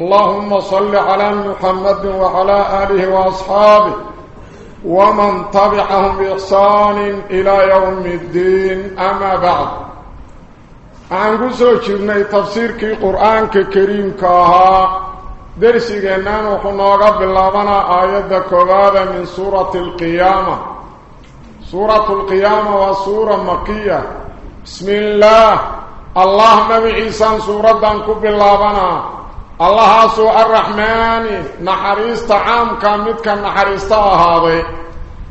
اللهم صل على محمد وعلى آله وأصحابه ومن تبعهم بإحسان إلى يوم الدين. أما بعد عن قصة شرني تفسير كي قرآن كريم كاها. درسي جنان وحنوغا باللابنا آيات كبابة من سورة القيامة. سورة القيامة وسورة مكية. بسم الله. الله نبي عيسى سورة دانكو باللابنا الله سوء الرحمن نحريست عام كامتك نحريست هذا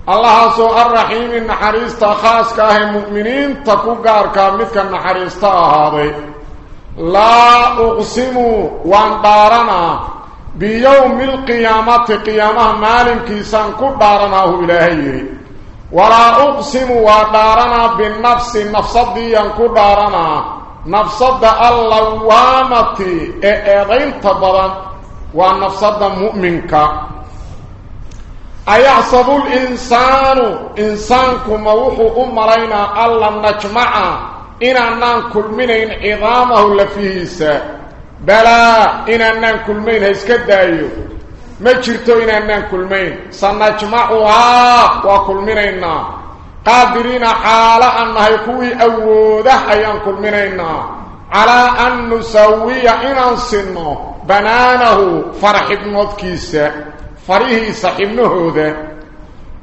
الله سوء الرحيم نحريست خاص كاه مؤمنين تكوغار كامتك نحريست هذا لا أقسم وانبارنا بيوم القيامة قيامة مالك كيسان كدارناه إلهي. ولا أقسم ودارنا بالنفس النفس دي كدارنا نفسد اللوامة. ايضين تبضا ونفسد مؤمنك. أيحسب الإنسان إنسانكم وحو أمرينا ألا نجمع. إن أنان كل منين عظامه لفيهيسا بلا إن أنان كل منين هيسكدايو ما جرتو إن أنان كل منين سنجمعها وكل منينا قادرين حالا أنها يكوي أوده أيان كل منينا. على أن نسوي إن أنصنه بنانه فرح ابن كيسا فريه صحبنه ذا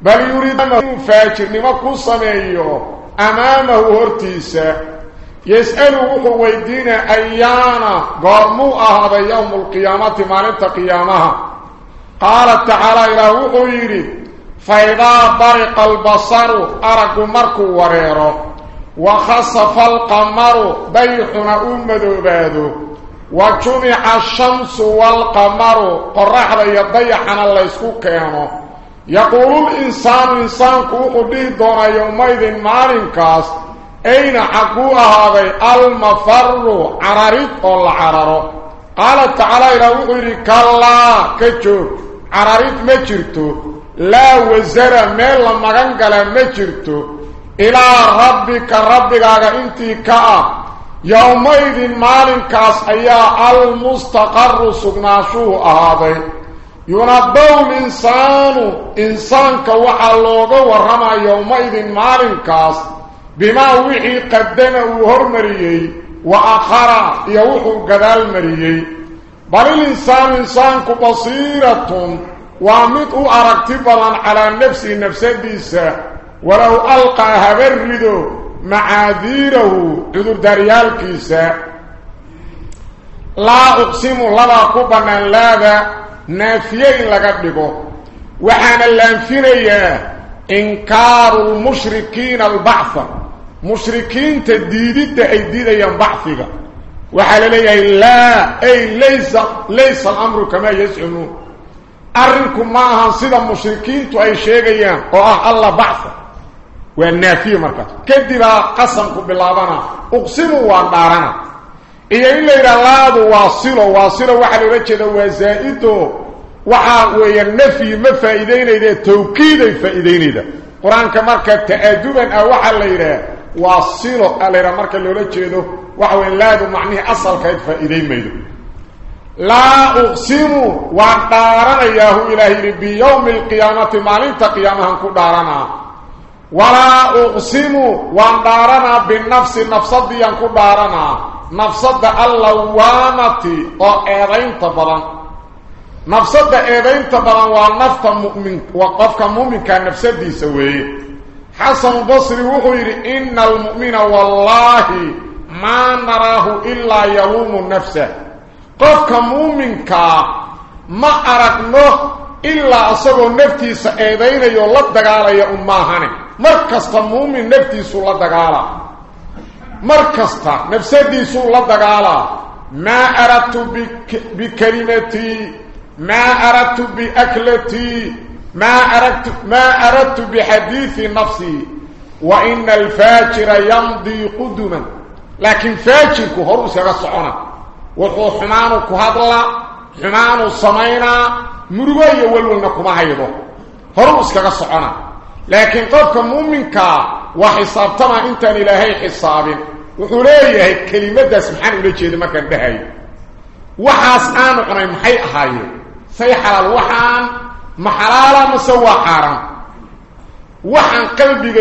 بل يريد أنه فاجر لما كسميه أمامه هرتيسا يسأله ويدين أيانا. قرموا هذا يوم القيامة ما ننت قيامها قال تعالى إلى وحيري فإذا برق البصر أرق مركو وريرو وخصف القمر بيحنا أمدو بادو وجمع الشمس والقمر قرح يضيحنا الله كيانو. يقول الإنسان إنسان كوكو به دون يومئذ مالنكاس أين حقوها هذا؟ المفر عراريت أو العرارو قال تعالى إلى وحيري كلا لا وزر ميل مغنغلا ما جرتو. إلى ربك ربك انت كا. يومئذ مالكاس أيا المستقر سغناشو هذا ينبو الإنسان إنسان كوحا لوغا ورما يومئذ مالكاس بما وحي قدم وهرمريي وآخر يوحو قدال مريي. بل الإنسان إنسان كبصيرة. وامد أركتي بلان على نفسي نفسه ولو ألقى هبرده معاذيره عذر داريال كيسا لا أقسم لنا كبنا لاذا نافيين لقبقه وحانا اللانفينيا إنكار المشركين البعث مشركين تديدد أيديد ينبعثك وحالا ليه لا أي ليس, ليس الأمر كما يسعنون arinku ma ahan sida mushrikiintu ay sheegayaan oo ah alla bacfa waa naafiye markaas kadibaa qasamku bilaabana uqsimu waa dhaarana iyo in la yidhaha laadu waa silo waa silo waxaa loola jeeda waa zaa-ido waxaa weeya nafyi ma faa'iideynayda tawkiiday faa'iideynayda qur-aanka marka ta'aduban ah waxaa la yidhaha waa silo a la yidhaha marka loola jeedo waxa weya laadu macnihii asalkayd faa'iideyn maydo لا أقسم ودارنا ياهو إلهي بيوم القيامة مالنت قيامها كدارنا ولا أقسم ودارنا بالنفس النفس دي كدارنا نفس اللوامة أو إيرين تبرا. نفس إيرين تبرا ونفط مؤمن وقفك مؤمن كان نفس دي سوي حسن بصري وغير إن المؤمن والله ما نراه إلا يلوم نفسه. قفك مؤمنك ما أرقنه إلا أصبه نفتي إيدين يو الله دقال يا أمهاني مركز مؤمن نفتيس الله دقال مركز نفسيس الله دقال ما أردت بكلمتي ما أردت بأكلتي ما أردت, ما أردت بحديث نفسي وإن الفاجر يمضي قدما لكن فاجر كهروس يغسعونه وحو حمانو كهدلا حمانو السمينا مرغي والولنا كما هيدو هروس كغسعنا لكن قفك مؤمنك وحسابتما انت إلهي حساب وحوليه كلمة سبحانه لجيد ما كان بهاي. وحاس آنو قناي محي أهاي. سيحل الوحان محلالا مسوى حارم. وحن قلبي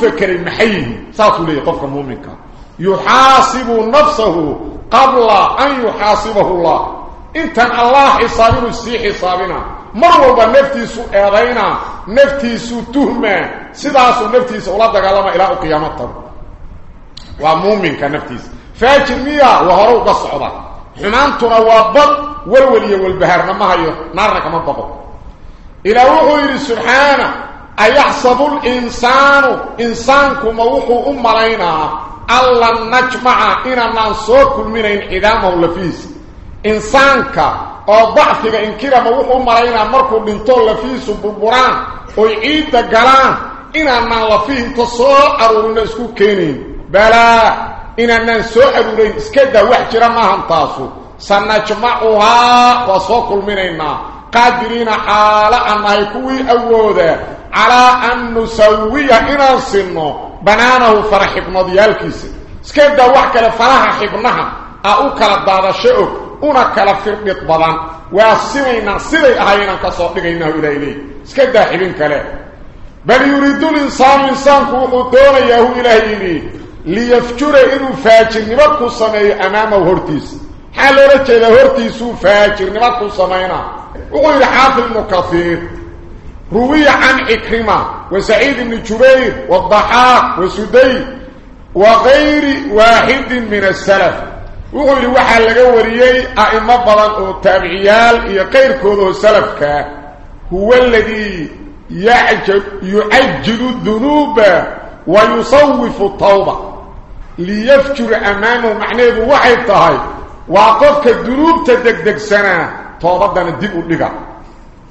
fekeray maxay saatu leeyahay qofka muuminka yuhasibu nafsahu قبل أن يحاسبه الله. انت الله حسابنا سي حسابنا مروا بنفتي سو ايدينا نفتي سو تهمة. تهم سداس نفتي سو لا دغلم إلى قيامته ومؤمن كنفتي فاكر ميا وهروق الصعبه حمان تروى بض والولي والبهر ما هي نار كما بقوا إلى روحه سبحانه أيحسب الإنسان. انسانكم وحو علينا. Walwaliya walbaharna ma hayo naarna kama baqo ila wuxuu yiri subhanahu أيحسب الإنسان إنسانكم وحو أمالينا ألا نجمع إنا ننصوكل من انعدامه اللفيس إنسانك أو ضعفك إنكرا ما وحو أمالينا مركو بنتو اللفيس بالبران ويعيد قلان إنا ننلفيه تصوء أرورنا اسكو كينين بلا إنا ننسوء أرورين اسكدا وحجرا ما هنتاسو سنجمعها بنانه فرح ابن ديالكيس سكيدا وحكا لفرح ابنها أوكا لدادا شئو أونا فرقت بضان واسمينا سيدي أهينا كصوتينا إلى إليه سكيدا حبين كلا بل يريد الإنسان إنسان كوحو دون يهو إلهي ليفجر إنو فاجر نبكو سمي أمامه هرتيس حالو رجل هرتيسو فاجر نبكو سمينا وقل حافظ مكثير روي عن إكرمة وسعيد بن جبير والضحاك وسدي وغير واحد من السلف. وقول واحد لا وريي أئمة بدن أو تابعيال يا غير كودو هو الذي يعجب يعجل الذنوب ويصوف التوبة. ليفجر امامه معناه واحد طهي واقفك الذنوب تدقدق سنة. توبة دنا ديب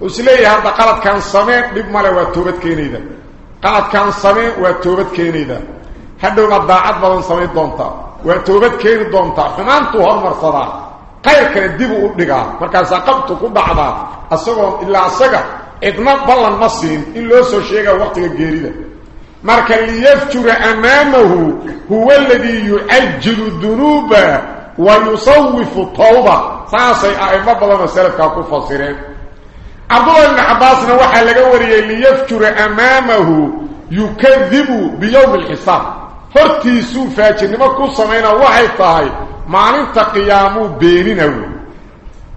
وسلية هذا قلد كان سمين دب ما له كينيدا. قلد كان سمين وتوبت كينيدا. هذا ما داعت بدن دونتا. وتوبت كين دونتا. فمان تو هر مر صدا خير كان دب ودغا مركا ساقبت كو بعدا اسقوم إلا اسغا ابن بلن مسين إلا سو شيغا وقت غيريدا مركا ليفجر أمامه هو الذي يؤجل الذنوب ويصوف التوبة. فاصي اي ما بلن سلف كا كو عبد الله بن عباس نوحا لغوري ليفتر أمامه يكذب بيوم الحساب. فرتي سوفا جنما كسمين وحي طهي معنى تقيامه بيننا.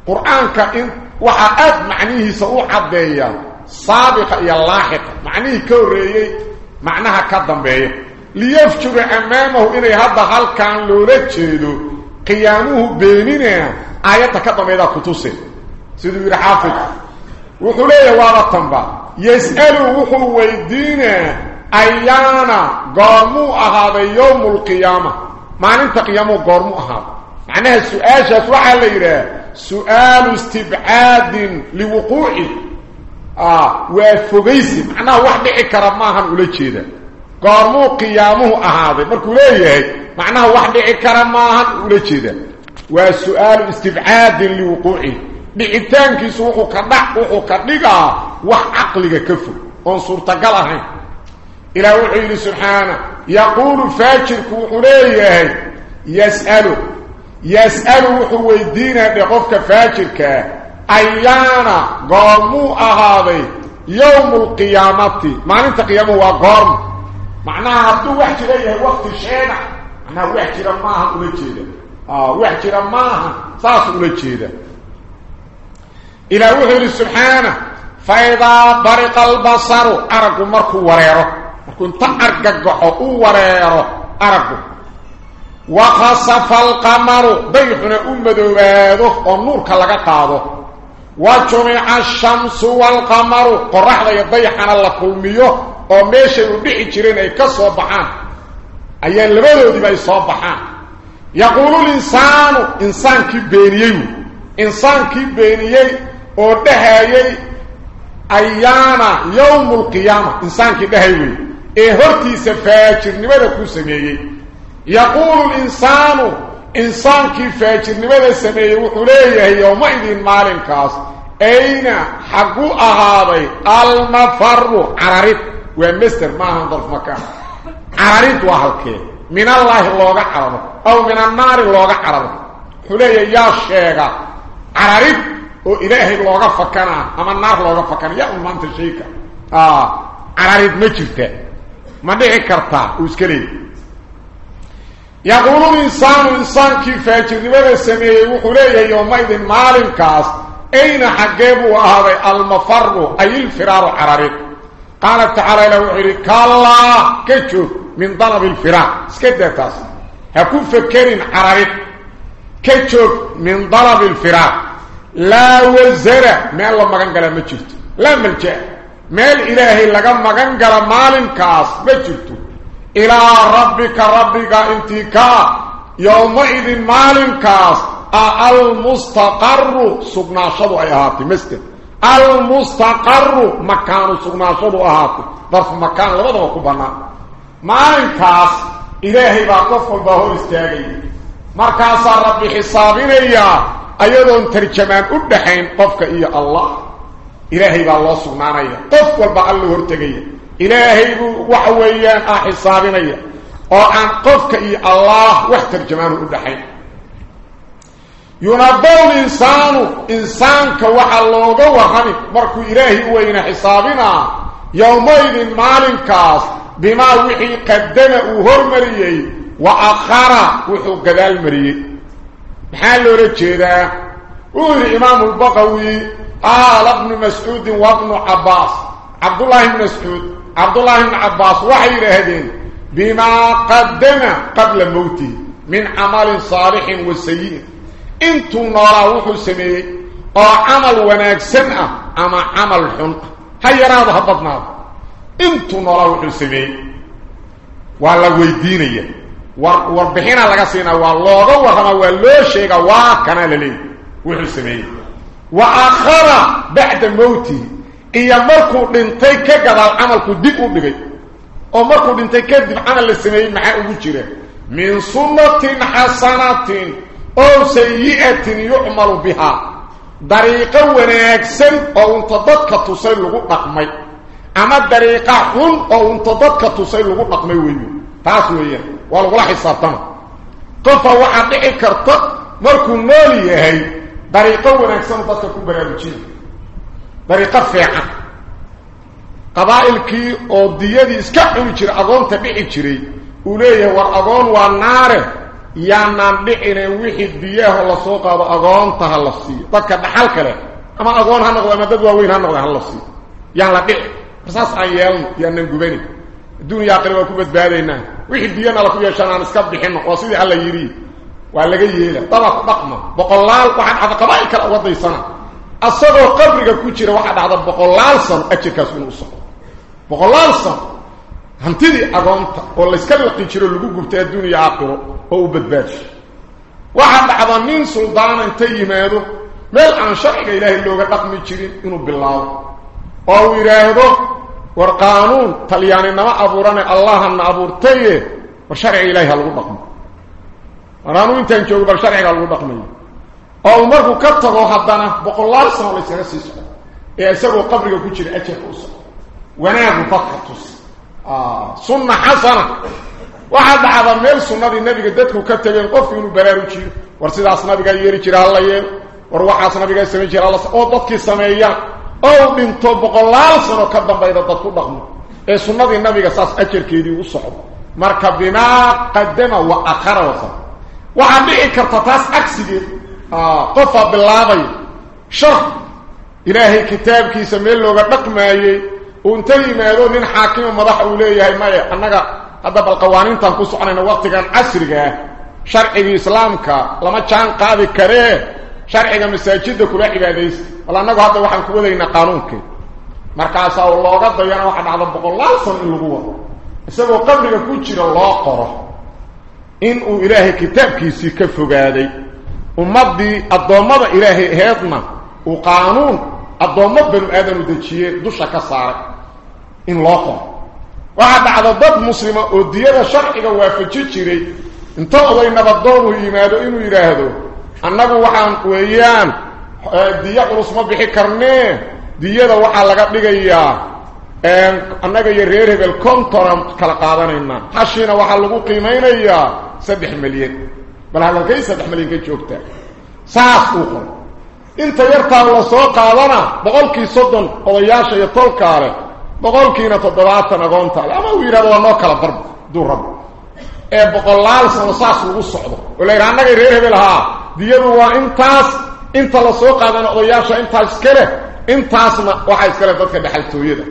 قرآن كإن وحا أد معنيه سوحا بيا سابق إيا اللاحق معنيه كوري معنها كدام بيا ليفتر أمامه إني هذا حال كان لوريك قيامه بيننا. آياتك كدام إذا كتوسي. سيدو يرحافظ وحليه وابطنبا يسأل وحو ويدينه أيانا قرمو أهذا يوم القيامة ما انت قيامه قرمو أهذا معناها السؤال وحا ليره سؤال استبعاد لوقوعه آه وفقيسي معناها واحد إكرماها نقول كذا قرمو قيامه أهذا مركو ليه معناها واحد إكرماها نقول كذا وسؤال استبعاد لوقوعه بعتانك سوحو كدح وحو كدقا وحقلك كفر انصر تقلعه إلى وحيلي سبحانه يقول فاكر كوحوليه يسأله يسأله وحو الدين بقفك فاكرك أيانا قرموا أهاضي يوم القيامة معنى انت قيامه وقرم معناها هدو وحكي ليه وقت شينا معنى وحكي رماها قولي آه وحكي رماها ساس قلت كيدا إلى وحي سبحانه. فإذا برق البصر أرق مركو وريره مركو انت أرقق وريره أرق وخصف القمر بيحنا أمدو باده والنور كاللغا قاده وجمع الشمس والقمر قرح الله كل ميوه وميشي ودعي جرين أي كصوبحان. ايان لبدو دي بأي صوبحان. يقول الإنسان إنسان كي بينيو. إنسان كي بينيو. Oo dhahayay ayaana yowmu alqiyaama insaankii dhahay wey ee hortiisa faajirnimada ku sameeyey yaquulu linsaanu insaankii faajirnimada sameeyey wuxuu leeyahay yowmaidin maalinkaas ayna xagu ahaaday almafaru cararid waa master maahan darf makaan cararid waa halkee min allaahi looga cararo aw min annaari looga cararo wuxuu leeyahay yaa sheega cararid oo ilaahay looga fakanaa ama naar looga fakana yaa maanta sheeka cararid ma jirta ma dhici kartaa uu iska leeyahy yaquulu linsaanu insaankii faajirnimada sameeyey wuxuu leeyahay yowmaidin maalinkaas ayna xaggee buu ahaaday almafaru ay ilfiraaru cararid qaala tacaala ilah wuxuu yidhi kallaa ka joog min dalabi ilfiraar iska daa taas ha ku fakerin cararid لا وزرة ما الله مغان قلا ما جرتو لا ملجا مال إلهي لغا مغان ما مال كاس. ما جرتو إلى ربك ربك انتكا. يومئذ مال كاس. المستقر سبنا شدو أيهاتي مستن المستقر مكان سبنا شدو أيهاتي ظرف مكان لماذا وكبنا مال كاس. إلهي باقف البهور استيغي صار ربي حسابين إياه. ايدون ترجمان ادخين قفك اي الله. إلهي بالله سبحانه قف والبعل ورتغي إلهي وحويا احصابني أو ان قفك اي الله وترجمان ادخين ينبو الإنسان انسان كوا لوغ وهم مركو إلهي وين حسابنا يومئذ مالكاس بما وحي قدمه هرمريه واخره وحو قدال مريه محل رجيدا قول الإمام البقوي قال ابن مسعود وابن عباس. عبد الله بن مسعود عبد الله بن عباس وحي رهدين. بما قدم قبل موته من عمل صالح وسيء. انتو نراوح سمي أو عمل وناك سمع أما عمل حنق. هيا راض هبطنا. انتو نراوح سمي. وعلى ويديني. يا warbixina laga siinaa waa looga warramaa waa loo sheegaa waa kanaa la leeyahy wuxuu sameeyey wa aakhara bacda mowtihi iyo markuu dhintay ka gadaal camalku dib u dhigay oo markuu dhintay kadib camal la sameeyey maxaa ugu jira min sunnatin xasanatin أو سيئة يعمل بها طريقة وناكسن أو انت ضدك تصير لغو نقمي أما طريقة حن أو انت ضدك waa lagula xisaabtama. Qofa waxaa dhici karta markuu nool yahay dariiqo wanaagsan dadka ku baraarujina dariiqo fiican. Qabaa'ilkii oo diyadii iska cuni jiray agoonta dhici jiray uu leeyahay war agoon waa naare. Yaanaan dhicinay wixii diyaaho la soo qaado agoonta ha la siiyo. Dadka dhaxal kale ama agoon ha noqdo ama dad waaweyn ha noqdo hal la siiyo. Yaan la dhici. Warsaas aan yeelno yaanaan gubanin aqri waa ku badbaadaynaa wixii biyana la ku yeeshaan aan iska bixinno oo sidii alla yidhi waa laga yeela daba ku dhaqma boqolaal waxaa dhacda qabaa'il kale uga daysana asagoo qabriga ku jira waxaa dhacda boqolaal sano ajirkaas inuu socdo boqolaal sano hantidii agoonta oo layska laqi jiro lagu gubtay adduuniya aakhiro oo u badbaaji waxaa dhacda nin suldaana inta yimaado meel aan والقانون تلياني نما ابوراني الله ان ابورتي وشرع الهي لو دقم وأنا انت جوج بشرع لو دقم أو مرق كتغو حدنا بقول الله صلى الله عليه وسلم اي اسو قبرك كجير اجر اوس وأنا بفقتس آه سنه حسنه واحد عبد ميل سنه النبي ددكو كتغين قف انه براري جير ورسيد اسنبي غير جير الله يير ور واحد اسنبي غير سمي جير الله أو دكي سميه أو دينتو بقلال سنه كدبايد دكو دقمو اي سنه النبي صلى الله عليه وسلم اجركي وسخو مركه بنا قدم واخر وصف وعندي كرتاس اكسيد آه قف باللاوي شر الهي كتابك يسمي لوغا دقمايي وانت لي ميدو نين حاكم مدح اوليه ما انغا هذا بالقوانين تنكو سكنن وقتي كان عصرغه شرع الاسلام لما كان قاضي كره شرعيغا مساجد كلا عباديس ولا انغا هذا waxaan ku wadayna qaanuunka markaas oo looga dayana waxa dhacdo boqolaal san in lagu wado isagoo qabriga ku jira loo qoro in uu ilaahay kitaabkiisii ka fogaaday ummadii adoomada ilaahay heedna وقانون الضمد بنو آدم ودجيه دوشا كسارك إن لوقم waxaa dhacda dad muslima oo diyada sharciga waafaji jiray inta oday nabaddoonu yimaado inuu yidhaahdo annagu waxaan weeyaan diyo culus ma bixi karnee diyada waxaa laga dhigayaa annaga iyo reer hebel kontonan kala qaadanaynaa hashiina waxaa lagu qiimaynayaa saddex milyan bal hadalkay saddex milyan ka joogtaa saas uu qoro inta yartaa la soo qaadana boqolkii soddon odayaasha iyo tolkaa leh boqolkiina toddobaatan agoonta le ama uu yidhahdo waa noo kala barba duu rabo ee boqolaal sano saas lagu socdo oo la yidhaha annagay reer hebel ahaa diyadu waa intaas inta la soo qaadana odayaasha intaas iska leh intaasna waxaa iska leh dadka dhexaltooyada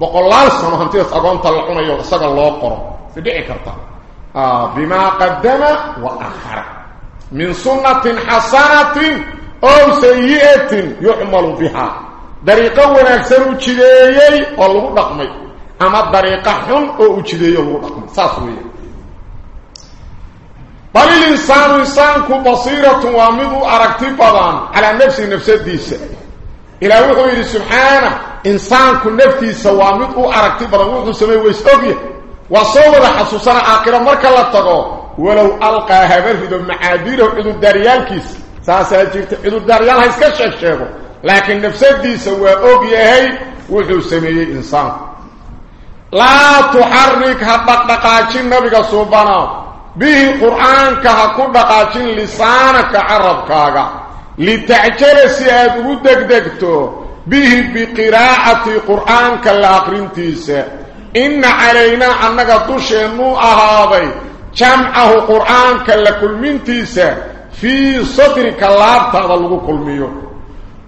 boqolaal sano hantidaas agoonta la cunayo isaga loo qoro si dhici karta bimaa qadama wa akhara min sunnatin xasanatin ow sayi'atin yucmalu biha dariiqo wanaagsan u jideeyey oo lagu dhaqmay ama dariiqo xun oo u jideeyo lagu dhaqmay saas weeye بل الإنسان إنسان كو بصيرة وامضو أركتي بضان على نفسي نفسي ديسة إلا وحوه إلي سبحانه إنسان كو نفتي سوامضو أركتي بضان وحوه سميه ويستغي وصول الحسوسان آخر مركة لطقو ولو ألقى هبل في دو معابيره إذو داريال كيس ساسا جيرت إذو داريال هايسكش الشيخ لكن نفسي ديسة وحوه هاي وحوه سميه إنسان لا تحرك هبط نقاشين نبغا صوبانه به القرآن كهكو قاتل لسانك عرب كاغا. لتعجل سياد ودك دكتو به بقراءة القرآن كالآخرين تيسى إن علينا أنك تشينو أهابي. جمعه القرآن كالكل من تيسا في صدرك الله تغلق كل ميو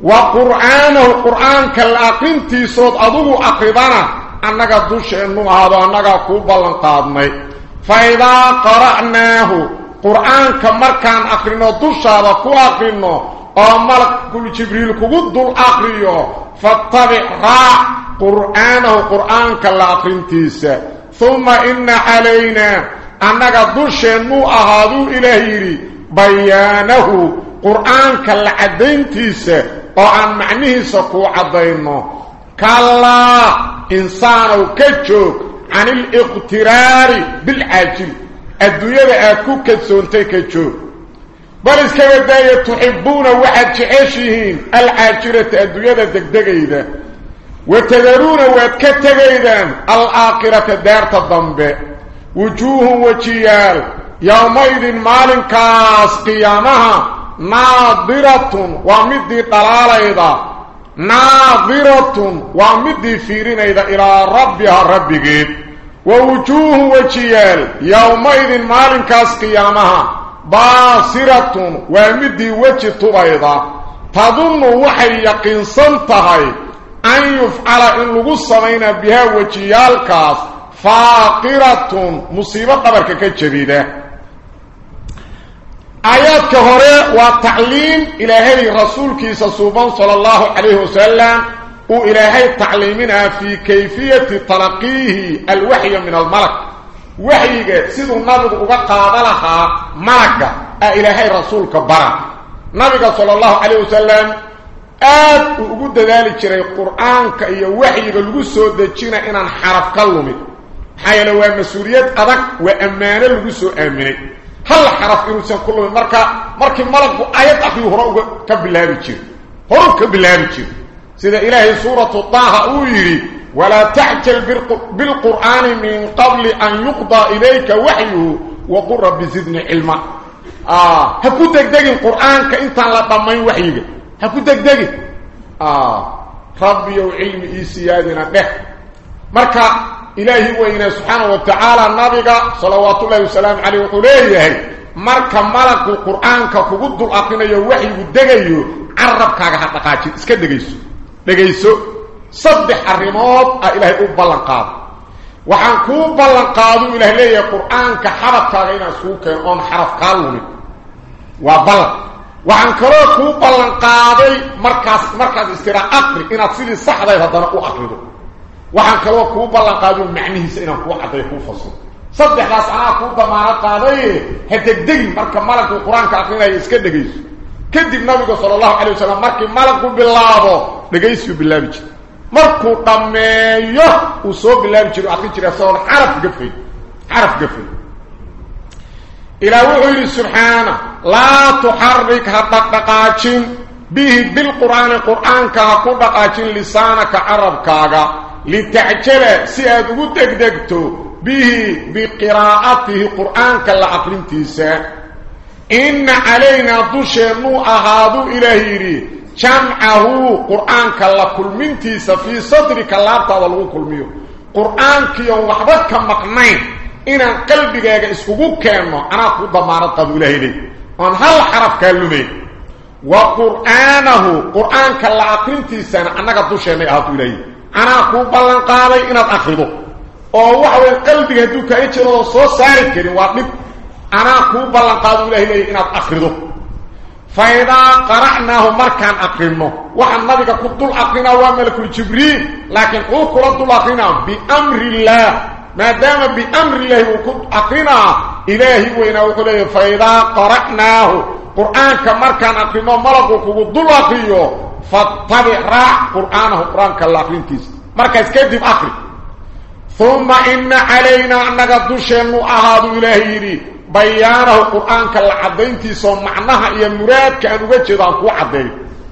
وقرآنه القرآن كالآخرين تيسا أدوه أقبانا أنك تشينو أهابي. أنك كوبالان قادمي. فإذا قرأناه قرآن كمركان أقرنو دوش هذا كو أقرنو أو ملك جبريل كود الأقريو فاتبع راع قرآنه قرآن كالأقرنتيس ثم إن علينا أنك دوشينو أهادو إلهيري بيانه قرآن كالعدينتيس oo aan macnihiisa kuu caddayno kallaa insaanow ka joog عن الاقترار بالعاجل. الدنيا أكو كالسونتك جو بل اسكوا دايا تحبون وحد شعيشهين العاشرة الدنيا دكدك إذا وتذرون واتكتك إذا الآقرة دار تضمب. وجوه وجيال. يوميذ مال كاس قيامها. ناضرة ومدي طلال ناظرة ناظرة ومدي فيرينيضا إلى ربها ربك. ووجوه وجيال يومئذ مالن كاس قيامها. باصرة ومدي وجه طبيضا تظن وحي يقين صنتهي أن يفعل إن لغصمين بها وجيال كاس. فاقرة مصيبة قبرك كجبيدة آيات كهوري وتعليم إلهي رسولك سصوبان صلى الله عليه وسلم وإلهي تعليمنا في كيفية تلقيه الوحي من الملك وحي سيدو النبي وقال لها ملك إلهي رسولك برا نبي صلى الله عليه وسلم آد وقود ذلك جري القرآن كأي وحي لغسو دجينا إنا حرف هل حرف إنسان كله مركا؟ مركا ملك آيات أخي هرأوك كبلابي جير هرأوك كبلابي جير إلهي سورة الطاها أويري ولا تعجل بالقرآن من قبل أن يقضى إليك وحيه وقل رب زدني علما. آه. هكو دقدق القرآن كإنتان لطمين وحيك هكو دقدق. آه. ربي وعلم إيسيادنا به. مركا إلهي وإنا سبحانه وتعالى النبي صلوات الله وسلام عليه وقليه مركا ملك القرآن كقود الأقنى يوحي ودقيه. عرب كاغا حقاقاتي اسكا دقيسو. دقيسو. صدح الرموت. إلهي أبالان قاد. وحان كو بالان قادو إلهي ليه القرآن كحرف كاغينا سوكا وان حرف كالوني وبالان وحان كرو كو بالان قادي مركز مركز استراء أقري. إنا تصيري صحة يهدنا أقرده. Waxaan kaloo kuu ballan qaado macnihiisa inaan kuu cadday kuu fasiro saddexdaas anaa kuu damaano qaaday ha degdegin marka malagku qur-aanka akrinayo iska dhegayso kadib nabiga sallallahu alayhi wasallam markii malaku bilaabo dhageysiyo bilaabi jir markuu dhameeyo uu soo bilaabi jiro akhri jiray soo xaraf gafay xaraf gafay ila wuxuu subhana la tuharrik hadaqaqaajin bihi bilqur'aan qur'aanka ku dhaqaajin lisaanaka arabkaaga si aad ugu degdegto bihi biqiraa'atihi qur'aanka la aqrintiisa إن علينا دشنو أهادو إلهيري. جمعه قرآن كلا كل منتيس في صدرك لا تضلو كل ميو قرآن كي وحبك مقنين إن قلبك إسكوكو كامو أنا أقول ضمانة قدو إلهيري. وان هل حرف كلمي وقرآنه. قرآن كلا أقرنتيس أنك دشنو أهادو إلهيري أنا أقول بلان قادي إنك أخذو oo waxa way qalbiga haduu ka jiro soo saari karin waa dhib أنا كوبا لنقاضوا إلهي لي إناد أخرده فإذا قرأناه مركان أقرنه وعن نبيك كدل أقرنا وملك الجبريل لكن هو كردل أقرنا بأمر الله ما دام بأمر الله وكد أقرنا إلهي وإنه وقل فإذا قرأناه قرآن كمركان أقرنه ملك كدل أقرنه فاتبع راع قرآنه قرآن كالأقرن تيس مركز كذب أقرن ثم إن علينا أنك دشن أهاد إلهي بيانه القرآن كالعدينتي سو معناها إيا مراد كأن وجدان كو عدين.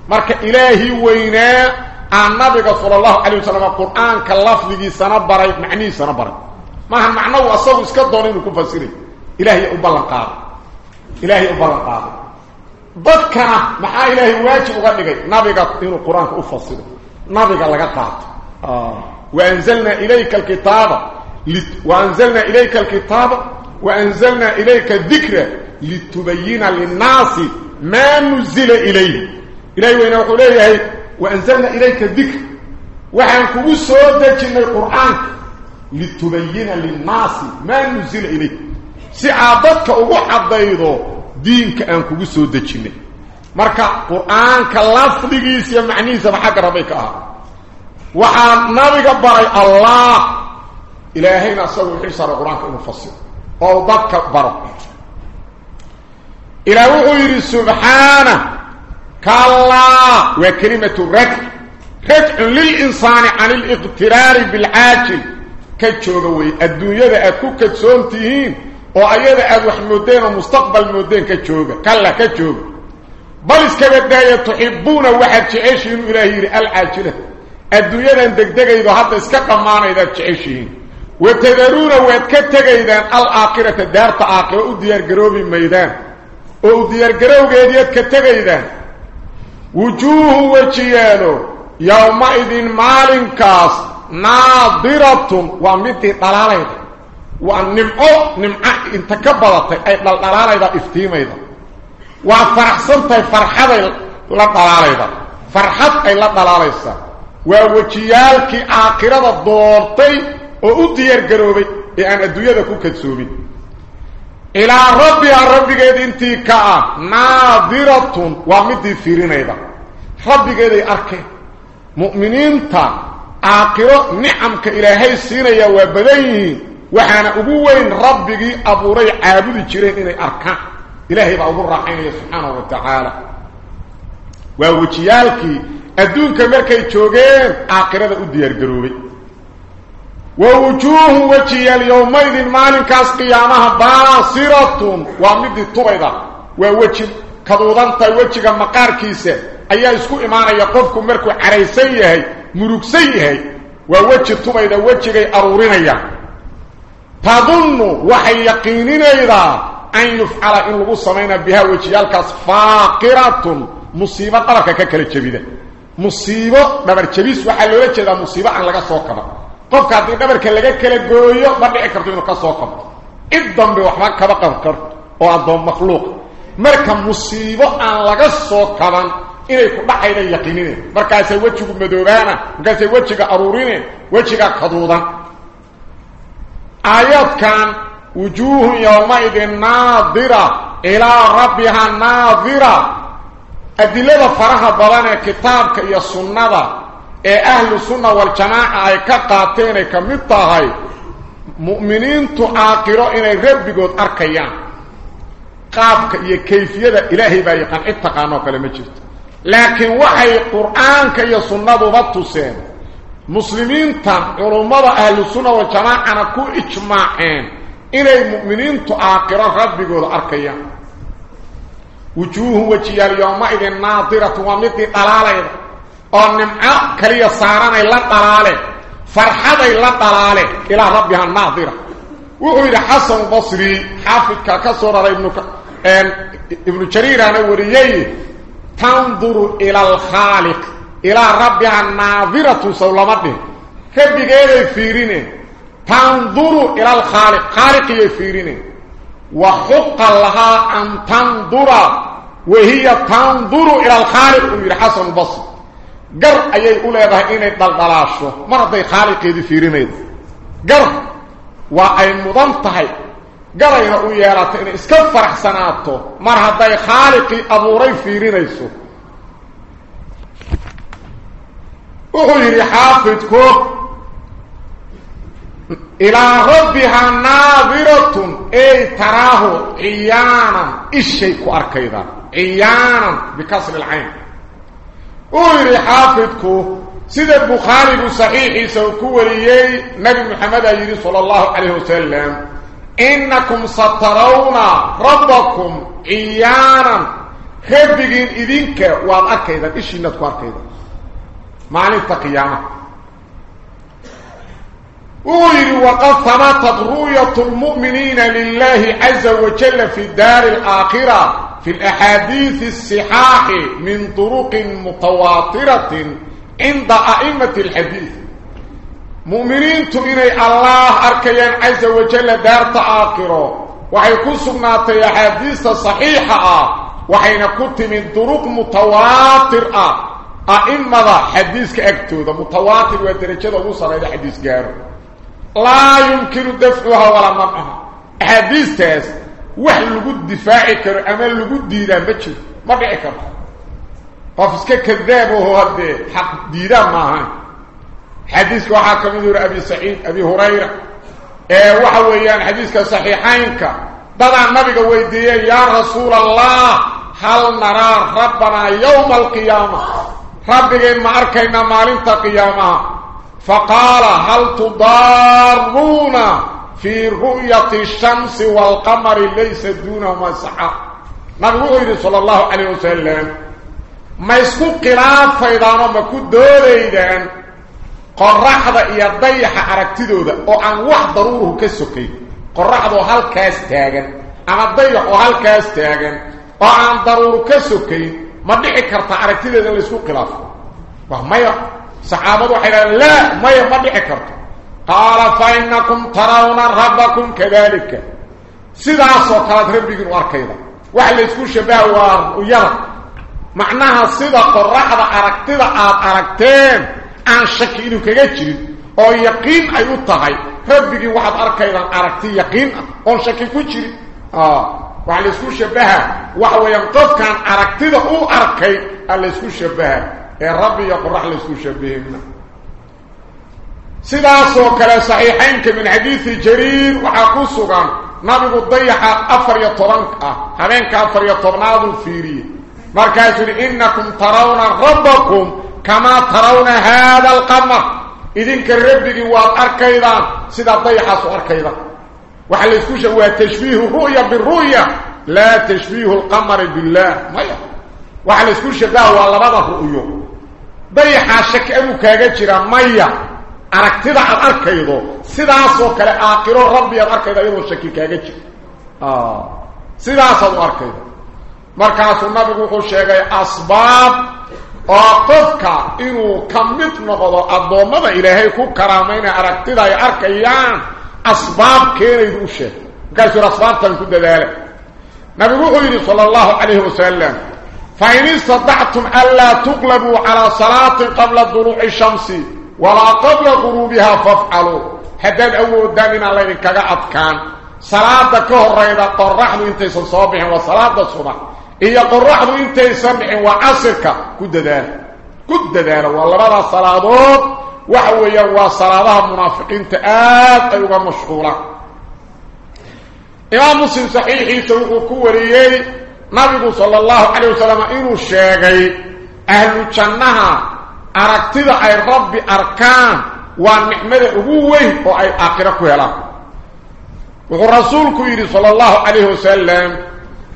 مرك إلهي وينا النبي صلى الله عليه وسلم القرآن كاللفظي سنبري. معني سنبري. ما هم معناه أصاب اسكدونين كفسرين إلهي أبالن قاد إلهي ضدكنا مع إلهي واجب وغنقي نبي إنه القرآن أفصله نبي لغا قاد آه. وأنزلنا إليك الكتاب وأنزلنا إليك الكتاب وأنزلنا إليك الذكر لتبين للناس ما نزل إليه إليه وإن أقوليه وأنزلنا إليك الذكر وحن كبو سودة جنة القرآن لتبين للناس ما نزل إليه سعادتك أبوح الضيضو دينك أن كبو سودة جنة مركا قرآن كاللفظيس يمعني سبحك ربك وحن نبي بري الله إلهينا سوى حسر القرآن كأنه أو ضدك برو إلى وحير سبحانه كالله وكلمة رجع رجع للإنسان عن الاغترار بالعاجل كتشوغوي الدنيا ذا أكو كتسونتهين وأيضا أدو حمودين ومستقبل مودين كتشوغا كلا كتشوغا بل اسكبدايا تحبون واحد تعيشين إلهي العاجلة الدنيا ذا اندقدق إذا حتى اسكقمانا إذا تعيشين وتذرون ويتكتغيدان الآخرة دارت آخرة وديار قروبي ميدان وديار قروب يديت كتغيدان وجوه وجيانو يومئذ مال كاس ناظرة ومتي طلاليد والنمعو نمعة انتكبضت اي طلاليد افتيميد وفرحصنت فرحة لطلاليد فرحة اي لطلاليد ووجيالك آخرة الدورتي oo u diyaar garoobay ee aan adduunyada ku kadsoomin ilaa rabbiha rabbigeed intii ka ah naadiratun waa midii fiirinayda rabbigeeday arkeen mu'miniinta aakhiro nicamka ilaahay siinaya waa badan yihiin waxaana ugu weyn rabbigii abuuray caabudi jireen inay arkaan ilaahay baa ugu raaxaynaya subxaanahu wa tacaala waa wejiyaalkii adduunka markay joogeen aakhirada u diyaar garoobay ووجوه وجه اليومين مالين كاس قيامها باصرة ومد الطبيضة ووجه كدودانتا وجهك مقاركيسة ايا اسكو ايمانا يقفكم مركو عريسيه مركسيه ووجه الطبيضة وجهك ارورينيا تظن وحي يقينين اذا ان يفعل ان لغو سمينا بها وجهالكاس فاقرة مصيبة قركة ككل جبيدة مصيبة دبر جبيس وحي لولا جدا مصيبة عن لغا ma dhici karto inuu ka soo qabto cid dambe waxba kaba qaban karto oo addoon makhluuq marka musiibo aan laga soo kaban inay ku dhacayda yaqiinine markaasay wejigu madoobaana markaasay wejiga aruurine wejiga kaduudan آيات كان وجوه يومئذ ناظرة إلى ربها ناظرة. أدي لذا فرح بلان كتابك يا سنة. إيه أهل السنة والجماعة كقاتين كمتاهي. مؤمنين تآقروا إن ربك أركيان قابك كيف كيفية إلهي بايقان اتقانوك لمجرد لكن وحي قرآنك يا سنة بطسين مسلمين تن علمات أهل السنة والجماعة كو إجماعين. إلي مؤمنين تآقرة ربي قول أركيا. وجوه وجيه اليوم إذن ناظرة ومثل طلالي ونمع كريه سارانا إلا طلالي فرحادة إلا طلالي إلا ربها الناظرة. وقال حسن بصري حافظ كالكسورة ابنك ابن شريرا نوريه تنظر إلى الخالق. إلى ربها الناظرة سولمته كيف يقول يفيرين تنظروا إلى الخالق. خالق يفيرين وخق الله أن تنظر. وهي تنظر إلى الخالق. من حسن البصر قر أيها أولادها إنه دلدلاشه مرضي خالق يفيرين قر. وأي مضمتها قر أيها أولادها إنه إسكفر حسناته مرضي خالق أبو ريفيرين يسوه وحيري حافظك إلى ربها ناظرة أي تراه عيانا. الشيك أركيضا عيانا بكسر العين. وحيري حافظك سيد البخاري صحيح سوكو وليي نبي محمد أجري صلى الله عليه وسلم. إنكم سترون ربكم عيانا. خبقين إذنك وأركيضا إشي نتكو أركيضا qiyaamaha wuxuu yidhi waqad habatat ru'yatu lmu'miniina lilahi caza wajalla fi daari alaakhira في الأحاديث الصحاح من طرق متواترة عند أئمة الحديث. مؤمنين تؤني الله أركيان عز وجل دار تآخره وحيكون سبناتي أحاديث صحيحة. وحين كنت من طرق متواترة. ائمه حديثك اكتوده متواتر ودرجته اوسه لا حديث غير لا يمكن دفعها ولا منعها حديث تاس وحل لو دفاعك امل لو ديره ما جير ما قيكر فافسك كذاب وهو هدي حق ديره ما حديث وحاكم ذو ابي سعيد ابي هريره إيه وحا ويان حديثك صحيحينك طبعا النبي ويديه يا رسول الله هل نرى ربنا يوم القيامه ربكين ما أركينا مالين تقياما. فقال هل تضارون في رؤية الشمس والقمر ليس دون مسحة؟ نقول صلى الله عليه وسلم ما يسكو قلاب فإذا ما كدو ليدان قرح ذا يضيح عرقتدو ذا وعن واحد ضروره كسوكي قرح ذا هل كاستاغن أما الضيح هل ضروره كسوكي karta aragtideeda la isku khilaafo wax maya saxaabadu waxay yiraahdeen la maya ma dhici karto قال فإنكم ترون ربكم كذلك. سيداس وقالت ربكم واركيدا وحل يسكو شبه ويرى معناها سيدا قرحة أركتدا آد أركتين عن شك كجير أو يقين أي أطهي ربكم واحد أركيدا أركتي يقين. أو شك كجير آه. وعلى سوشة بها وهو ينقف كان أركتدا أو أركي على سوشة بها يا إيه ربي يقول رحل سوشة بهمنا سيداسو كلا صحيحين كمن حديث جرير وحاقوسو كان نبي قضيحة أفر يطرنك. آه، همينك أفر يطرناد الفيري. مركز إنكم ترون ربكم كما ترون هذا القمر. إذن كالربي قوات أركيدا سيدا ضيحة سو أركيدا وحل يسكوش هو تشبيه الرؤية بالرؤية. لا تشبيه القمر بالله. مية. وحل يسكوش هو على بعض الرؤية بي حاشك أبو كاجر مية. أركتدع الأرك أيضا سداسو كالآقرون ربي الأرك أيضا أيضا شكي كاجر آه. سداسو الأرك أيضا مركز النبي قلت شكي أسباب أعطفك إنو كمتنا قضاء الضوء ماذا إلهيكو كرامين أركتدع الأرك أسباب كيني دوشة. قال شو الأسباب تنكد ذلك. نبي صلى الله عليه وسلم فإن استطعتم ألا تقلبوا على صلاة قبل ضروع الشمس ولا قبل غروبها فافعلوا. هذا الأول دامنا الذي كقعد كان. صلاة كهر إذا قرحوا إنتي صبح وصلاة صبح. إذا قرحوا إنتي صبح وعصر كد ذلك كد ذلك والله ماذا صلاة. دوت وحويا وصلاة منافقين تآت أيها مشهورة. إمام مسلم صحيحي سوق كوريي نبي صلى الله عليه وسلم إنه الشيغي أهل الجنة أركتد أي رب أركان والنحمد أبوه وأي آخرة كهلا ورسولك يري صلى الله عليه وسلم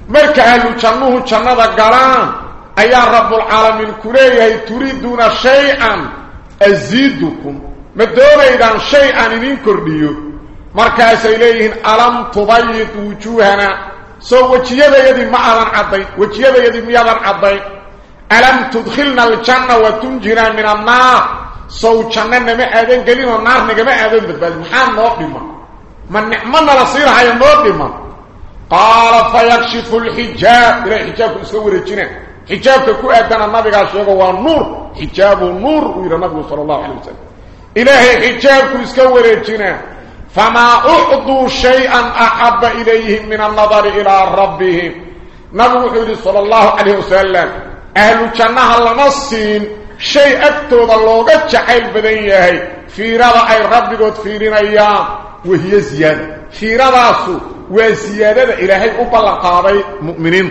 مرك أهل الجنة الجنة قران أي رب العالمين كريه تريدون شيئا أزيدكم ما كرديو markaasay leeyihiin alam tubayid wujuuhana soo wejiyadayadii ma aadan caddayn wejiyadayadii miyaadan caddayn alam tudkhilna aljanna wa tunjina min annaar sow janno nama aadan gelin oo naar nagama aadan badbaadi maxaa noo dhiman ma nicmo nala siinahayo noo dhiman qaala fayakshifu lxijaab ilahay xijaabku iska wareejina ku aadana nabigaa sheego waa nuur xijaabu nuur uu yidhi nabigu sala allahu calay wasalam ilaahay xijaabku iska wareejina فما أعطوا شيئا أحب إليهم من النظر إلى ربهم نبي صلى الله عليه وسلم أهل الجنة لنصين شيء أكتوب اللوغة جحيل بدنيه في رضا أي ربي قد في رنيام وهي زيادة في رضاسو وزيادة إلهي أبلغ مؤمنين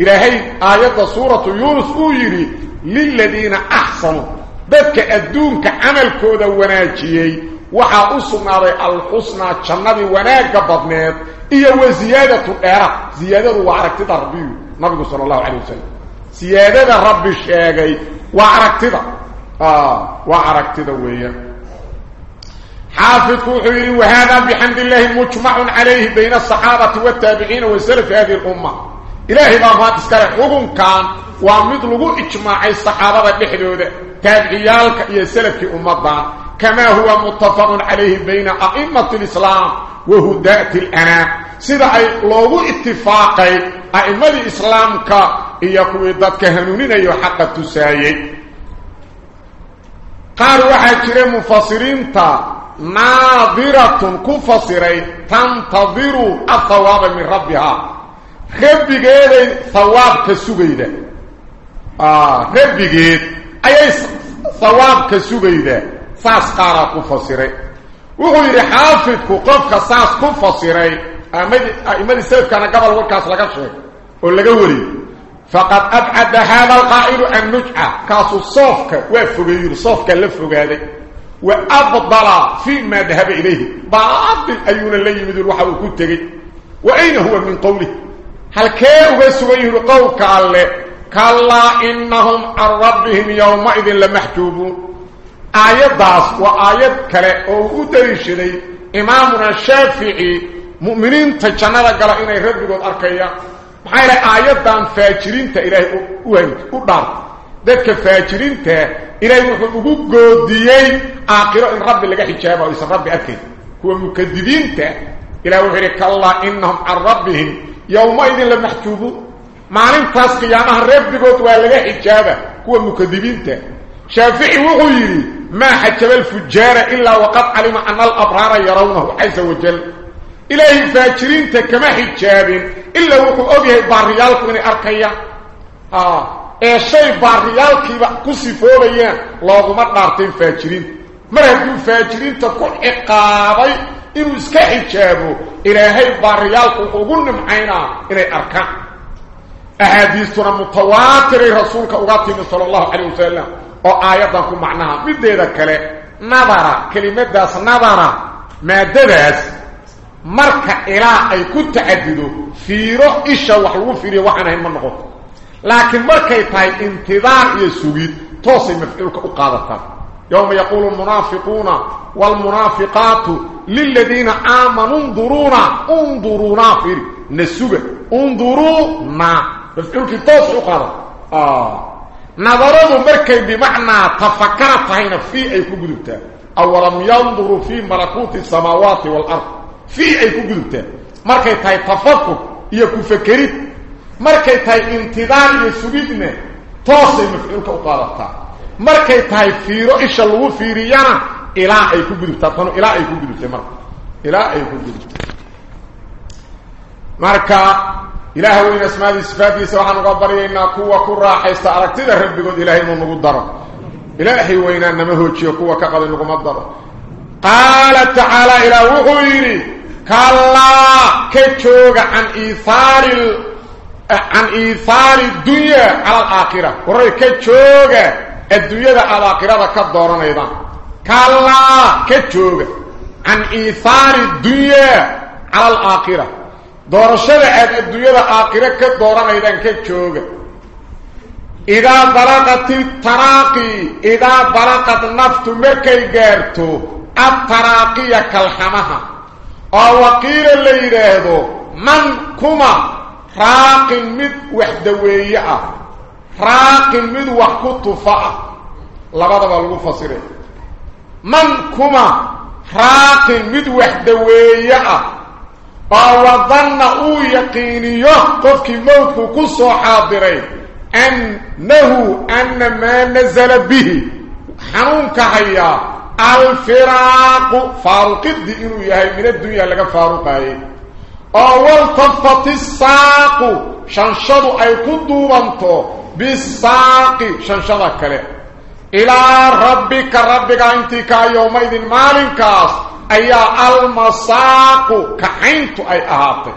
إلى هاي آية سورة يونس أجري للذين أحسنوا. بذك أدونك عمل كودة وناجيي. وحا أصنع ري الحسنى جنبي وناجة بضنات إيا وزيادة الأرى زيادة وعرك تتربيه نبي صلى الله عليه وسلم. زيادة رب الشيء وعرك aah. waa arag weeye. حافظ wuxuu yiri وهذا بحمد الله مجمع عليه بين الصحابة والتابعين والسلف هذه الأمة. Ilaahay baa maad iskale xukunkan waa mid lagu ijmaacay saxaabada dhexdooda taabiciyaalka iyo salafkii ummadan كما هو متفق عليه بين أئمة الإسلام وهداة الأنام sida ay ugu ittifaaqeen أئمة الإسلام ka iyo kuwa dadka hanuuniya ee xaqa tusaayay. قال واحد مفسرين تا ناظرة كفسري تنتظر الثواب من ربها. خبي جيدي ثواب كسوغيدا آه خبي جيد اي ثواب كسوغيدا ساس قارا كفصيره وهو يحافظ كقف ساس كفصيره احمد احمد السيف كان قبل وكاس لا شيء ولا فقد ابعد هذا القائل ان نجح كاس الصوفك وفغي الصوفك لفغاده وافضل فيما ذهب اليه بعض ايون الليل يريد روحه كنت وأين هو من قوله هل كيف يسوير قوك الله كلا إنهم عن ربهم يومئذ لمحتوبون آيات داس وآيات كلا أودرشني إمامنا الشافعي مؤمنين تجنة قال إنه رب قد أركيا. حيث آيات دان فاجرين تإله أهد أدار ذلك فاجرين تإله إلهي وحبه قوديين. آقراء رب لك حجابه ويسا رب أدكي هو مكذبين تإله إلهي وحبه كلا إنهم عن ربهم yowmaidin lamaxjuubuun maalintaas qiyaamaha rabbigood waa laga xijaaba kuwa mukadibiinta شافعي وغيري ما حجب الفجار إلا وقد علم أن الأبرار يرونه عز وجل. إلهي فاجرين كما حجاب. إلا وقو أبيه باريالك من أركيا. آه. إيه شيء باريالك كسفوا بيان لغم قارتين فاجرين. مرهدوا فاجرين تكون إقابي إنه إسكا حجابه إلهي باريالك وقلنا معينا إلهي أركان أحاديثنا متواتر رسولك أغاتي صلى الله عليه وسلم oo aayadan ku macnaha mideeda kale nadara kelimadaas nadara maadadaas marka ilaa ay ku tacadido fiiro isha wax lagu fiiriyo waxaan ahayn ma noqoto laakiin markay tahay intidaar iyo sugid toosay mafcuulka u qaadataa yaquulu almunaafiquuna waalmunaafiqaatu liladiina aamanuu unduruuna unduruunaa fiiri na suga unduruuna mafcuulkii toosay u qaadata نظروا مركي بمعنى تفكرت هنا في أي كقدبتا أولم ينظروا في ملكوت السماوات والأرض. في أي كقدبتا مركي تاي تفكر يكو فكرت مركي تاي انتظار يسوبيدنا توصي مفعولك أقالتا مركي تاي فيرو إيش اللو فيريانا إلى أي كقدبتا تنو إلى أي كقدبتا مركي إلى أي كقدبتا مركا إله وين اسماء صفاته سبحان غبرينا كوا كرا حيست اركتده ربكود إلهي انه نغو دaro إلهي وين انما هوجيو كوا كقد نغو مدر قال تعالى إلى وغيري كلا كجوغ عن إيثار ال... عن إيثار الدنيا على الآخرة الدنيا على الآخرة كالدوران أيضا كلا كجوغ عن إيثار الدنيا على الآخرة دور الشرع الدنيا على الآخرة كالدوران أيضا كجوغ إذا بلغت التراقي إذا بلغت نفط مركي قارتو التراقية كالحمها أو وقيل اللي يرهدو من كما راق مد وحدوية راق مد وحكو طفاء لبدا بلغو فصيره من كما راق مد وحدوية أو ظن أو يقينية. قفك موتك كسو حاضرين أنه أن ما نزل به. حنونك هيا الفراق فاروق الدين يهي من الدنيا لك فاروق هاي أول تفت الساق. شنشد أي كدوبانتو. بالساق شنشد كله إلى ربك ربك أنتك يومئذ مالنكاس أي المساق كعينت أي أهاتك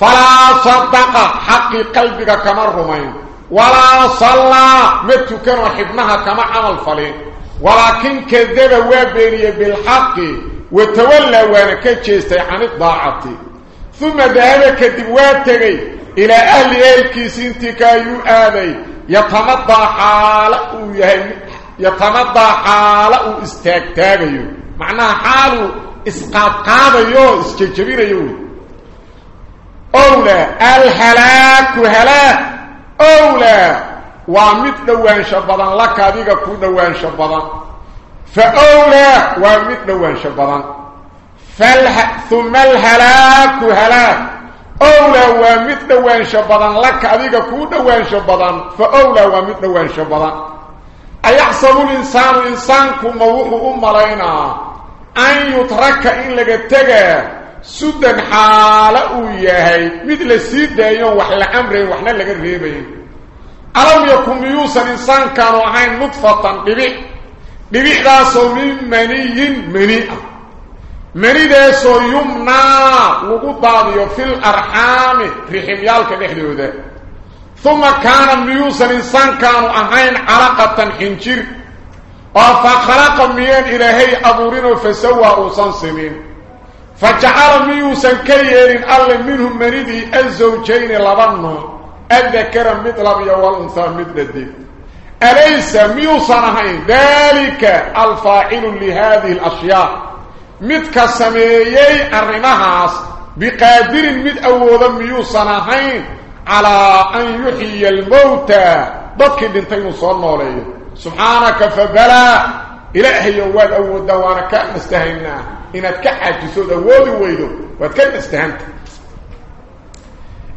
فلا صدق حق قلبك كما رمين ولا صلى متكن وحبنها كما عمل فلين. ولكن كذب وبيني بالحق وتولى وأنا كجيستي عن الضاعة. ثم ذهب كذب واتغي. إلى أهل الكيسينتك يؤذي يتمضى حاله يتمضى حاله استاكتاغيو معناها حاله إسقاط قاضيو اسكجبيريو أولى الهلاك هلاك أولى ومد دوان شبضان لك هذيك كو دوان شبضان. فأولى ومد دوان شبضان. فالح... ثم الهلاك هلاك أولى وامد دوان شبدان لك اديكا كو دوان شبدان فأولى وامد دوان شبدان أيحصل الإنسان انسان كما وخه امرينا أن يترك إن لغتغ سد حاله وياهي مثل سيدين وحل امرين وحنا لغ ريبين ألم يكن يوصل انسان كانوا عين نطفة طبيعي. بيحرا سومين منين منين مريد سو يمنا لو ضاديو في الارحام رحم يالك دخلوده ثم كان ميوسا الانسان كانوا اهين علاقه تنجير افخرق ميان إلى هي ابورن فسوى وصنسمين فجعل ميوسا كير الا منهم مريد الزوجين لبن الذكر مثل ابي والانثى مثل الدين اليس ميوسا هاي ذلك الفاعل لهذه الاشياء مدك سمييي أرمهاس بقادر مد أولا ميو صناحين على أن يحيي الموتى ضدك دين تيمو صلى سبحانك فبلا. إلهي يواد أول دوانا كأن نستهينا إنه كحاج سود أولي ويدو. وكأن نستهنت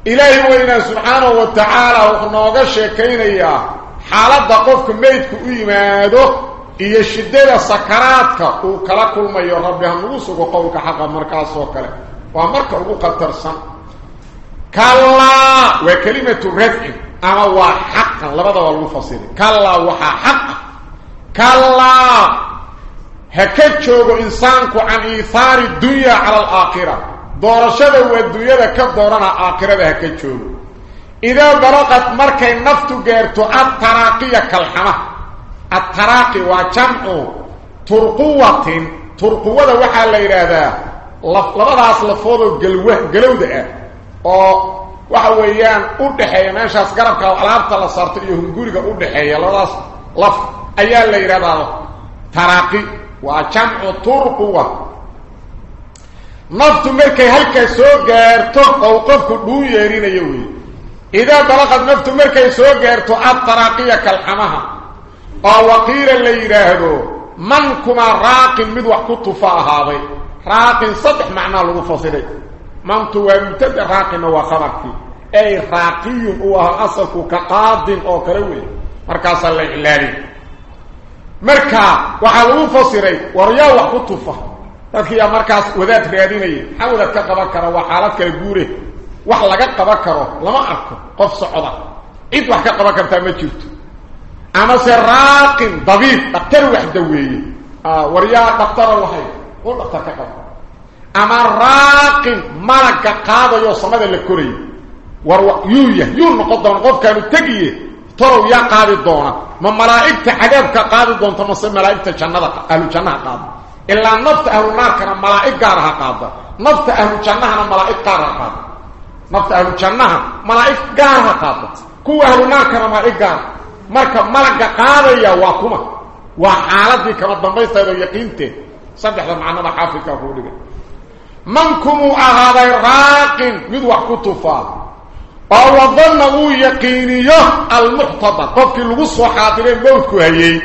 إلهي وإنا سبحانه وتعالى وخناقشة كينيا حالة دقوفك ميتك إيمادو. Iyo shiddada sakaraadka uu kala kulmayo rabbi ha nagu sugo qowlka xaqa markaasoo kale waa marka ugu qatarsan kallaa waa kelimatu rafcin ama waa xaqan labadaba lagu fasiray kallaa waxaa xaqa kallaa هكتشوغو إنسانكو عن إيثار الدنيا على الآخرة دورشده والدنيا كدورنا آخرة هكتشوغو إذا بلغت مركي نفط غيرتو التراقية كالحمة التراقي وجمع ترقوة. ترقوة ده وحا اللي رادا لبدا أصل فوضة قلوه قلوه ده وحا ويان قرد حيا ماشا سقربك وعلابت الله صارت إيهم قولك قرد حيا لبدا أصل لف أيها اللي رادا تراقي وجمع ترقوة. نفط مركي هلك سوء قارتو وقفك دون يارين يوي إذا طلقت نفط مركي سوء قارتو أطراقية كالحمها أو وقيل اللي يراهدو من كما راق مد وقت فاهاوي راق صدح معنى لو فصلي من تو مبتدا راق وخبرك اي راقي هو اصلك كقاض أو كروي مركز markaas wadaad raadinayay xawlad ka qaban kara waa xaalad kala guure wax laga qaban karo lama arko qof socda cid wax ka qaban karta ma jirto اما سراقم طبيب دكتور وحدويه آه وريا دكتور وحي. هو دكتور كف اما راقم ملك قاد يو سمد لكوري. ورو يو يه يو نقض نقض كان تجي ترى يا قاد دونا ما ملائكة حجابك قاد دون تم سم ملائكة جنده قالوا جنها قاد إلا نفس أهل النار كان ملائكة رها قاد نفس أهل الجنه أنا ملائكة رها قاد نفس أهل الجنه ملائكة رها قاد كو أهل النار كان ملائكة marka malagga qaadaya waa kuma waa xaaladii kama dambaysteeda yaqiinteed saddexda macnada xaafidkaa kuu dhigay mankumuu ahaaday raaqin mid wax ku tufaa oo wadanna uu yaqiiniyo almuxtadar qofkii lagu soo xaadiree mowdku hayey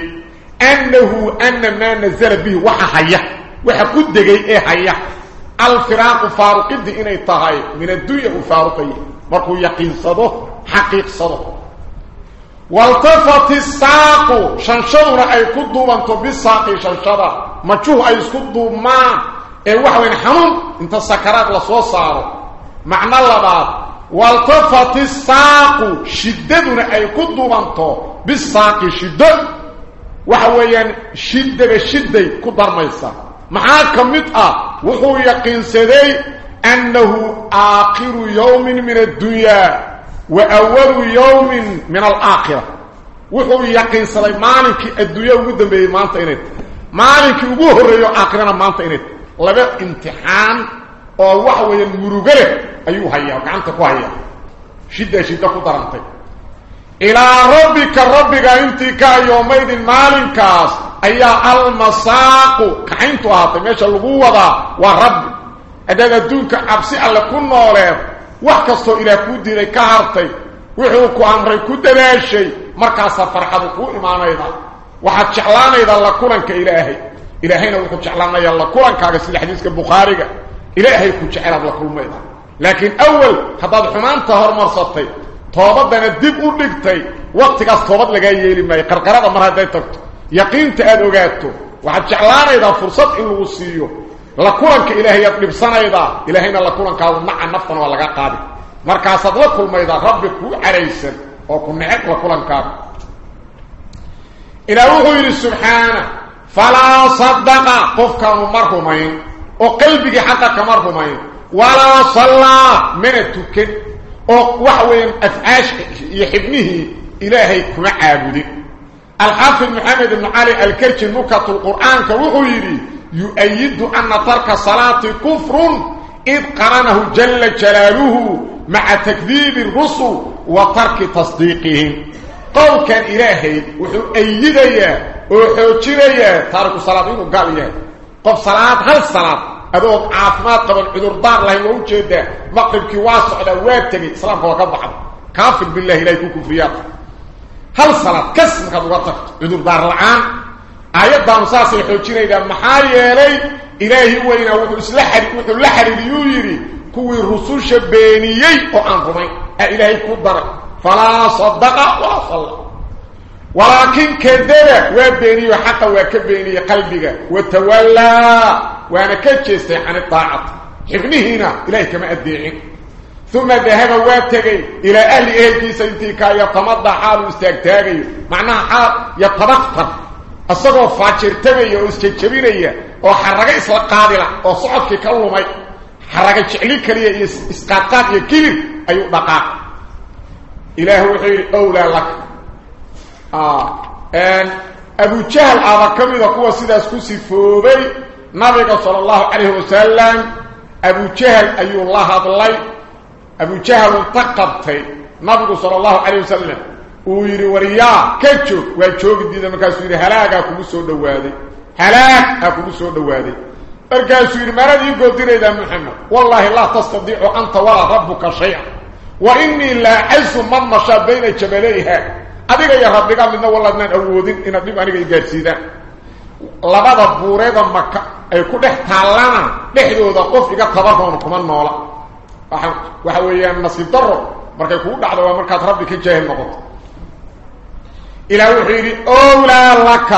annahu ana maa nazala bihi waxa haya waxa ku degay ee haya alfiraaqu faaruqidii inay tahay min addunya uu faaruqaya markuu yaqiinsado xaqiiqsado والتفت الساق. شنشدنا اي كدوبانتو بالساق شنشدا مجوه أي اسكو دومان اي وحوين حنون انت سكرات لسو صارو معنى لبعض والتفت الساق. شددنا أي كدوبانتو بالساق شدد وحوين شدد شدد كدرميسا معاك متأ وحو يقين سدي أنه آخر يوم من الدنيا. وأول يوم من الآخرة. وحو يقين سليمانك الدنيا ودبي ما انت إنت. مالك ابو هريو آخرنا ما إنت. انت لبا امتحان أو وحو ينغرغره أيو هيا كانت كويا شدة شدة قدرت إلى ربك ربك انت كا يومئذ مالكاس. أيا المساق. كنت اعطي مش لغوا ورب. ادى دونك أبسي على كل نوره وحكستو إلى كودي كهارتي وحوك أمري كودناشي مركز فرحب قوئي معنا إيضا وحد شعلان إيضا الله كولنك إلهي إلهينا وحد شعلان إيضا الله كولنك أغسل الحديث كبخاري إلهي كود شعلان الله كولنك إيضا لكن أول حباب حمان تهر مرصدتي طوابتنا الدب أوليكتي وقت قصد طوابت لغاية لما يقرقرات أمرها دايتك يقين تأدوغاتو وحد شعلان إيضا فرصة إلغسيو la kulanka ilaahay aad dhibsanaydaa ilaahayna la kulankaadu naca naftana waa laga qaadi markaasaad la kulmaydaa rabbi kuu caraysan oo ku neceb la kulankaaga ilaah wuxuu yidhi subxaana falaa sadaqa qofkaanu ma rumayn oo qalbigii xaqa kama rumayn walaa sallaa mana tukan oo waxa weeyaan afcaasha iyo xibnihii ilaahay kuma caabudin الحافظ محمد بن علي الكركي نكت القرآن كوحو يري يؤيد أن ترك صلاة كفر إذ قرنه جل جلاله مع تكذيب الرسل وترك تصديقهم. قول كان إلهي وحو أيديا وحو جريا تارك صلاة إنه قال إياه قف صلاة هل صلاة؟ أدوك عافمات قبل عذر دار الله موجودة مقرب كواسع لواتني سلام هو قبحة كافر بالله إليكم كفريات هل صلاة؟ كسم قد وطفت عذر دار العام آيات دام ساسي حوشينا إذا محايا لي إلهي وإن وحو إسلحري وحو لحري ليويري كوي الرسول شبينيي وعن رمي إلهي كدر فلا صدق ولا صلى ولكن كذب وبيني حتى وكبيني قلبك وتولى وأنا كجستي عن الطاعه حفني هنا اليه كما ادعي ثم ذهب واتقي إلى أهل أهلي سنتي كا يتمضى حال استاغتاغي معناها حال يتبختر asagoo faajirtamaya oo iska jabinaya oo xaraga isla qaadila oo socodkii ka lumay xaraga jecli kaliya iyo isqaadqaad iyo kibir ayuu dhaqaaq ilaahu wuxuu yidhi owlaa laka أبو جهل هذا كميدا كوا سيداس كسفوبي نبي صلى الله عليه وسلم أبو جهل أي الله هذا أبو جهل انتقبتي نبي صلى الله عليه وسلم ويري وريا كجوك وجوك ديدا مكاسو يري هلاك أكو سو دوادي هلاك أكو سو دوادي مركاسو يري مرد يقول ديري محمد والله لا تستطيع أنت ولا ربك شيئا وإني لا عز من مشى بين جبليها adiga iyo rabbiga midna waladnaan awoodin inaad dhib aniga gaarsiidaan labada buureeda maka ay ku dhex taallana dhexdooda qof iga tabaroon kuma noola waxa weeyaan nasiib daro markay kugu dhacdo waa markaad rabbi ka jaahil noqoto إلى وحيد. أولى لك.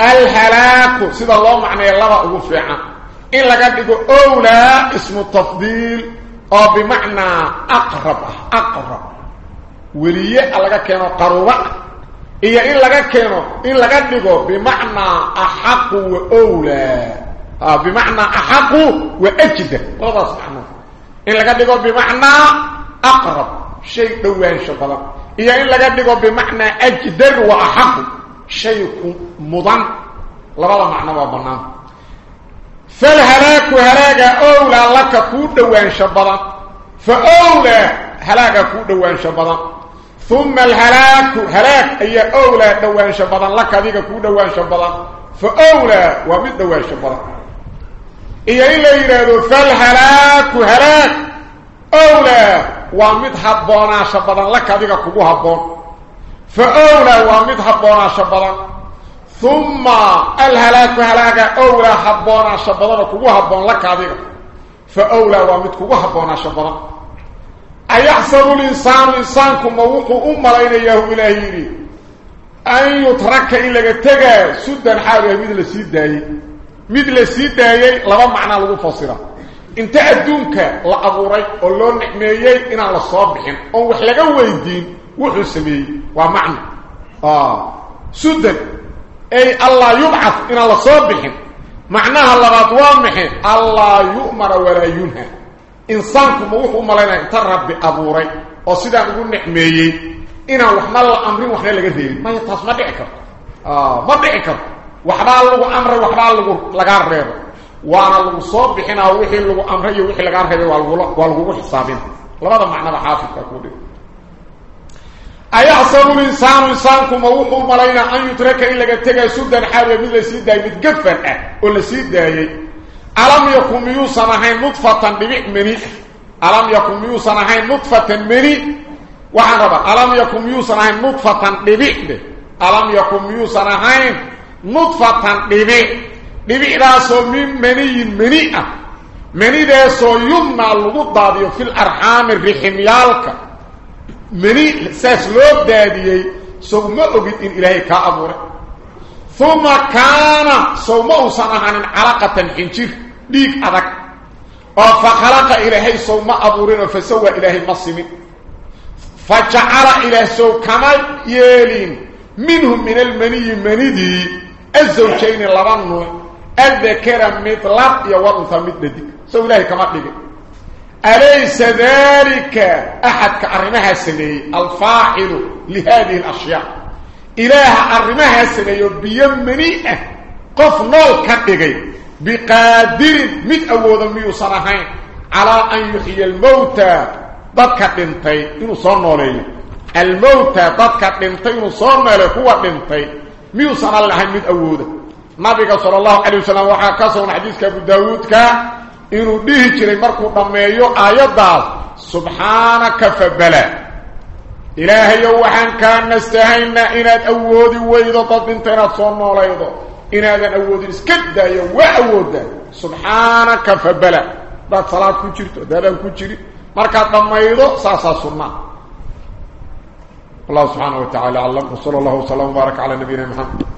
الهلاك. سيد الله معنى الله أغفعه إلا قد يقول أولى اسم التفضيل. أو بمعنى أقرب. أقرب. ولي ألقى كينو قروبا إيا إلا قد كينو إلا قد يقول بمعنى أحق وأولى. بمعنى أحق وأجد الله سبحانه. إلا قد يقول بمعنى أقرب. شيء دوان شبه إيا إن لقد يقول بمعنى أجدر وأحق شيء مضان. لبدا معنى وبنان. فالهلاك هلاك أولى لك كود دوان شبلا فأولى هلاك كود دوان شبلا ثم الهلاك هلاك أي أولى دوان شبلا لك ذيك كود دوان شبلا فأولى ومد دوان شبلا إيا إلا يرادو فالهلاك هلاك أولى ومد حبونا شبلا لك ذيك كود حبون فأولى ومد حبونا شبلا ثم الهلاك هلاك أولى حبونا شبلا كود حبون لك ذيك فأولى ومد كود حبونا شبلا أيحسب الإنسان إنسانكم موقع أم لين إلهي أن يترك إلا تجا سدا حاله مثل سيداي مثل سيداي لما معنى لغو فصيرا انت ادونك لا ابوري أو لو نعميهي ان لا صوبخين أو وخ لغا ويدين وخصو سمي وا معنى آه سدد اي الله يبعث ان لا صوبخين معناها لغات وامخين الله يؤمر ولا ينهى انسانكم وهو ملنا انت ربي ابوري أو سدا نغ نعميهي ان وحمل أمر وخي لغا ديي ما يتصمدعك آه ما بيعك وحبال له أمر وحبال له لغا ريبه وأنا ايعصب الانسان انسانكم وهو ملينا ان يترك الا تجا سودا حاب من سيدا متغفر آه ولا سيدا الم يكن يوسى نحن نطفه بمؤمن الم يكن يوسى نحن نطفه مني وحرب الم يكن يوسى نحن نطفه بمؤمن الم يكن يوسى نحن نطفه بمؤمن مني ببع راسو من مني مني مني داسو يمنى اللغضة في الأرحام الرحميالك مني ساس لوب دادي سو أجد إن إلهي كأبوري ثم كان صومه سنهان علاقة حنجر ديك أدك فخلق إلهي صوم أبورين فسوى إلهي مصمين فجعل إلهي سو كما يلين الذكر مثل يوضث مثل ديك سو إلهي كما ديك أليس ذلك أحد كأرمها سني؟ الفاعل لهذه الأشياء. إله أرمها سنيو بيمني قف نول كدغي بقادر مد أوضا ميو صنحين على أن يحيي الموتى ضدك دنتي إنو صار نولي. الموتى ضدك دنتي إنو صار نولي. هو دنتي ميو صنع الله مد أوضا نبي صلى الله عليه وسلم وحا كسون حديث كابو داود كا إنو ديه جري مركو دميو آيات سبحانك فبلا إلهي وحن كان نستهينا إناد أودي ويضا ضد إناد صنع ليضا إناد أودي اسكد وأودا سبحانك فبلا ضد صلاة كجرت دادا كجري مركا ضميضا ساسا صنع الله سبحانه وتعالى علم وصلى الله وسلم وبارك على نبينا محمد